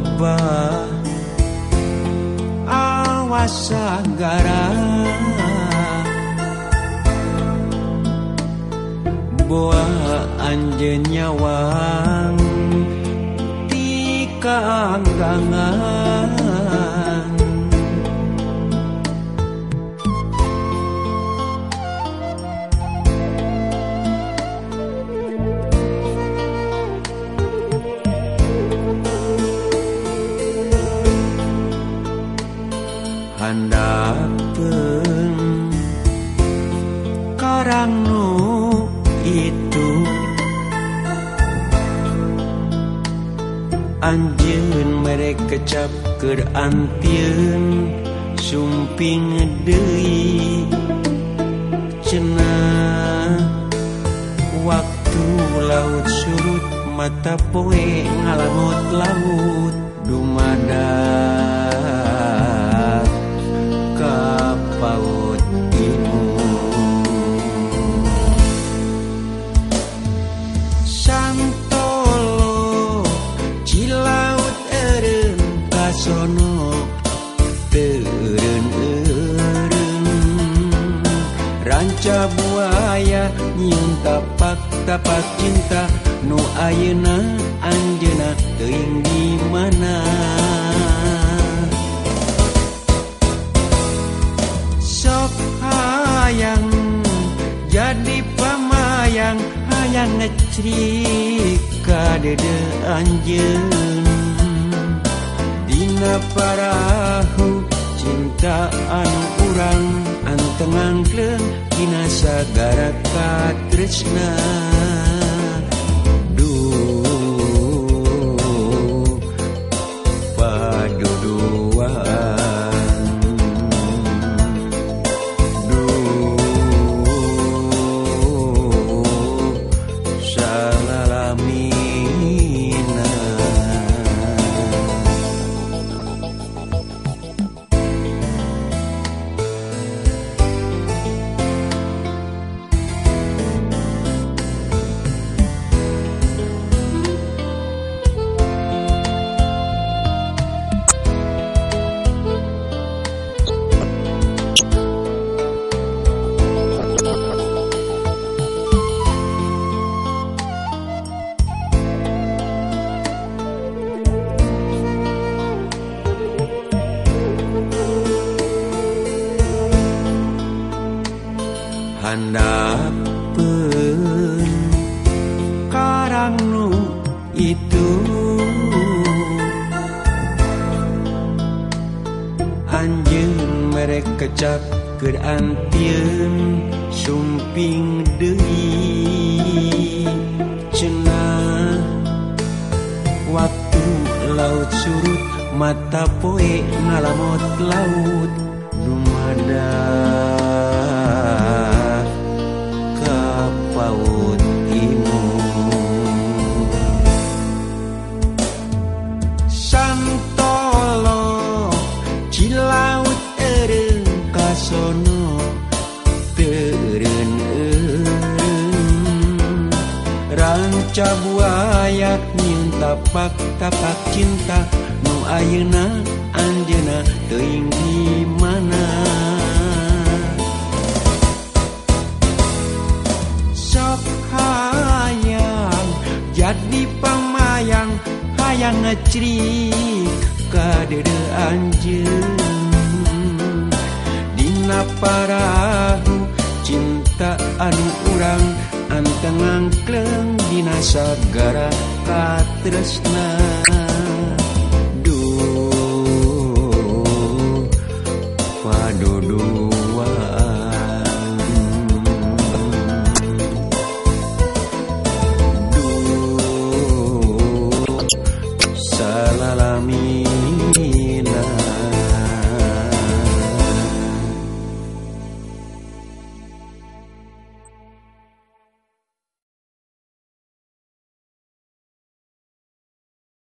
lebah awas sagara buah anjen nyawang Tika kanggangan orang nu itu. Anjun mereka capker antian sumping deui cenah waktu laut surut mata poe ngalamut laut dumada. Buaya nyin tapak tapak cinta. Nu ayeuna anjeuna teuing di mana? Sok hayang jadi pamayang hayang ngecrik ka dede anjeun. Dina parahu cintaan kurang antengang kleng Kinasa gara Katrisna handapun karang nu itu. Anjing mereka kecap ke antieun sumping deui. Cenah waktu laut surut mata poe ngalamot laut lumada maca buaya minta pak tapak cinta. Nu ayeuna anjeuna teuing di mana? Sok hayang jadi pamayang hayang ngecrik ka deudeu anjeun. sagara katresna